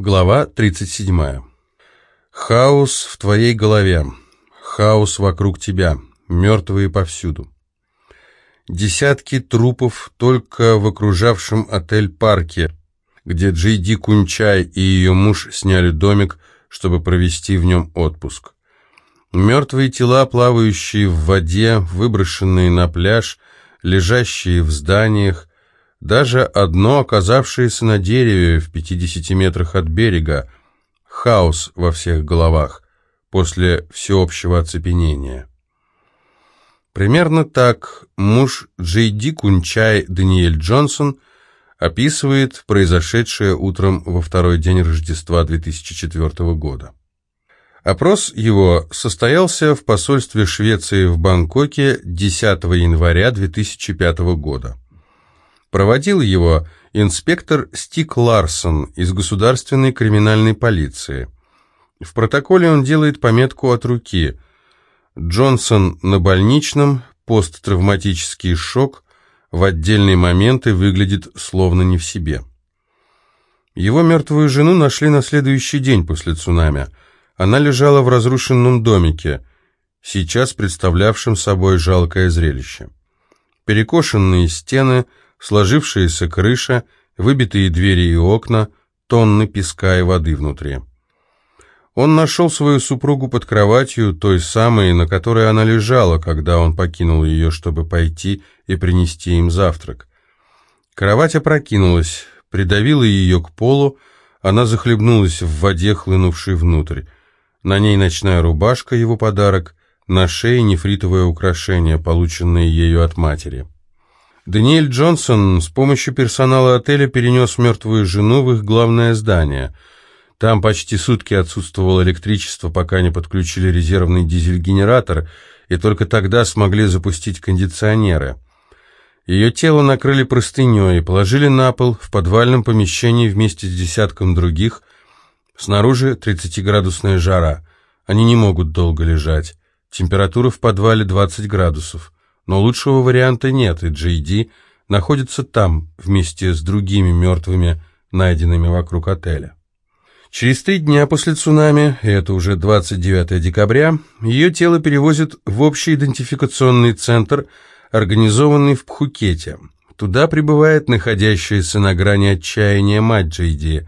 Глава 37. Хаос в твоей голове, хаос вокруг тебя, мертвые повсюду. Десятки трупов только в окружавшем отель-парке, где Джейди Кунчай и ее муж сняли домик, чтобы провести в нем отпуск. Мертвые тела, плавающие в воде, выброшенные на пляж, лежащие в зданиях, даже одно, оказавшееся на дереве в 50 метрах от берега, хаос во всех головах после всеобщего оцепенения. Примерно так муж Джейди Кунчай Даниэль Джонсон описывает произошедшее утром во второй день Рождества 2004 года. Опрос его состоялся в посольстве Швеции в Бангкоке 10 января 2005 года. Проводил его инспектор Стик Ларсон из Государственной криминальной полиции. В протоколе он делает пометку от руки. Джонсон на больничном, посттравматический шок, в отдельные моменты выглядит словно не в себе. Его мертвую жену нашли на следующий день после цунами. Она лежала в разрушенном домике, сейчас представлявшем собой жалкое зрелище. Перекошенные стены – сложившаяся крыша, выбитые двери и окна, тонны песка и воды внутри. Он нашел свою супругу под кроватью, той самой, на которой она лежала, когда он покинул ее, чтобы пойти и принести им завтрак. Кровать опрокинулась, придавила ее к полу, она захлебнулась в воде, хлынувшей внутрь. На ней ночная рубашка, его подарок, на шее нефритовое украшение, полученное ею от матери. Даниэль Джонсон с помощью персонала отеля перенес мертвую жену в их главное здание. Там почти сутки отсутствовало электричество, пока не подключили резервный дизель-генератор, и только тогда смогли запустить кондиционеры. Ее тело накрыли простыней и положили на пол в подвальном помещении вместе с десятком других. Снаружи 30-градусная жара. Они не могут долго лежать. Температура в подвале 20 градусов. Но лучшего варианта нет, и Джей находится там вместе с другими мертвыми, найденными вокруг отеля. Через три дня после цунами, это уже 29 декабря, ее тело перевозят в общий идентификационный центр, организованный в Пхукете. Туда прибывает находящаяся на грани отчаяния мать Джейди.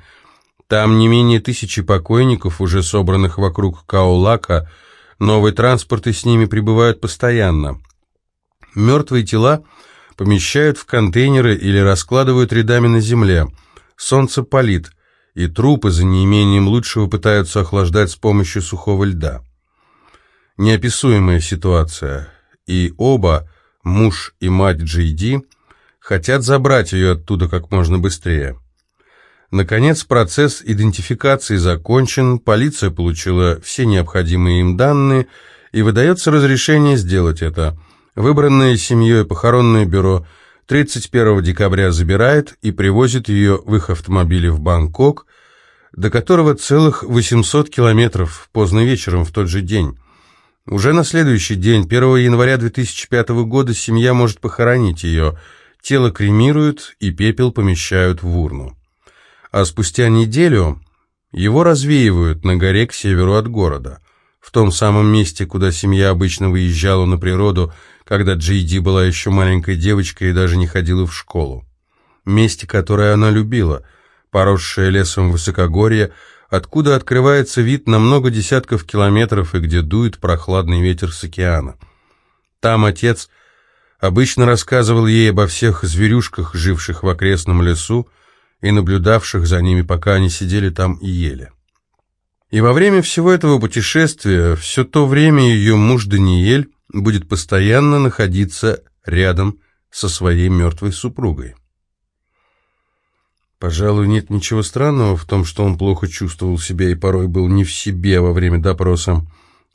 Там не менее тысячи покойников, уже собранных вокруг Каулака, новые транспорты с ними прибывают постоянно. Мертвые тела помещают в контейнеры или раскладывают рядами на земле. Солнце палит, и трупы за неимением лучшего пытаются охлаждать с помощью сухого льда. Неописуемая ситуация. И оба, муж и мать Джейди, хотят забрать ее оттуда как можно быстрее. Наконец, процесс идентификации закончен, полиция получила все необходимые им данные, и выдается разрешение сделать это – Выбранное семьей похоронное бюро 31 декабря забирает и привозит ее в их автомобиле в Бангкок, до которого целых 800 километров поздно вечером в тот же день. Уже на следующий день, 1 января 2005 года, семья может похоронить ее, тело кремируют и пепел помещают в урну. А спустя неделю его развеивают на горе к северу от города, в том самом месте, куда семья обычно выезжала на природу когда Джейди была еще маленькой девочкой и даже не ходила в школу. Месте, которое она любила, поросшее лесом высокогорье, откуда открывается вид на много десятков километров и где дует прохладный ветер с океана. Там отец обычно рассказывал ей обо всех зверюшках, живших в окрестном лесу, и наблюдавших за ними, пока они сидели там и ели. И во время всего этого путешествия, все то время ее муж Даниэль будет постоянно находиться рядом со своей мертвой супругой. Пожалуй, нет ничего странного в том, что он плохо чувствовал себя и порой был не в себе во время допроса,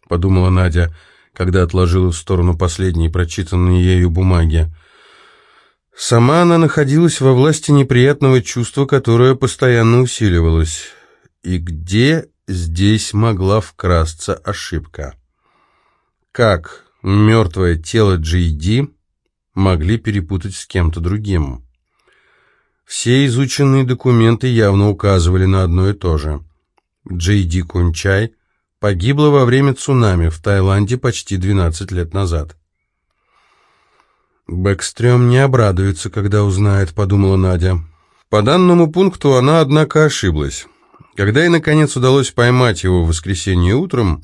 подумала Надя, когда отложила в сторону последние прочитанные ею бумаги. Сама она находилась во власти неприятного чувства, которое постоянно усиливалось. И где здесь могла вкрасться ошибка? Как мертвое тело Джейди могли перепутать с кем-то другим. Все изученные документы явно указывали на одно и то же. Джей Ди Кунчай погибла во время цунами в Таиланде почти 12 лет назад. «Бэкстрём не обрадуется, когда узнает», — подумала Надя. По данному пункту она, однако, ошиблась. Когда ей, наконец, удалось поймать его в воскресенье утром,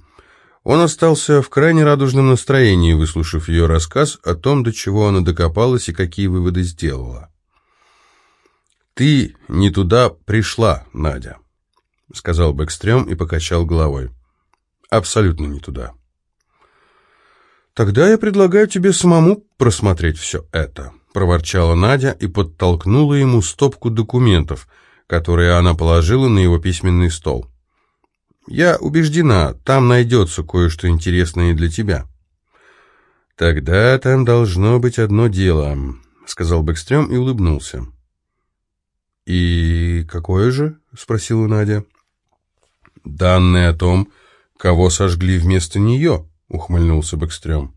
он остался в крайне радужном настроении, выслушав ее рассказ о том, до чего она докопалась и какие выводы сделала. «Ты не туда пришла, Надя», — сказал Бэкстрём и покачал головой. «Абсолютно не туда». «Тогда я предлагаю тебе самому просмотреть все это», — проворчала Надя и подтолкнула ему стопку документов, которые она положила на его письменный стол. «Я убеждена, там найдется кое-что интересное для тебя». «Тогда там должно быть одно дело», — сказал Бэкстрём и улыбнулся. «И какое же?» — спросила Надя. «Данные о том, кого сожгли вместо нее», — ухмыльнулся Бэкстрём.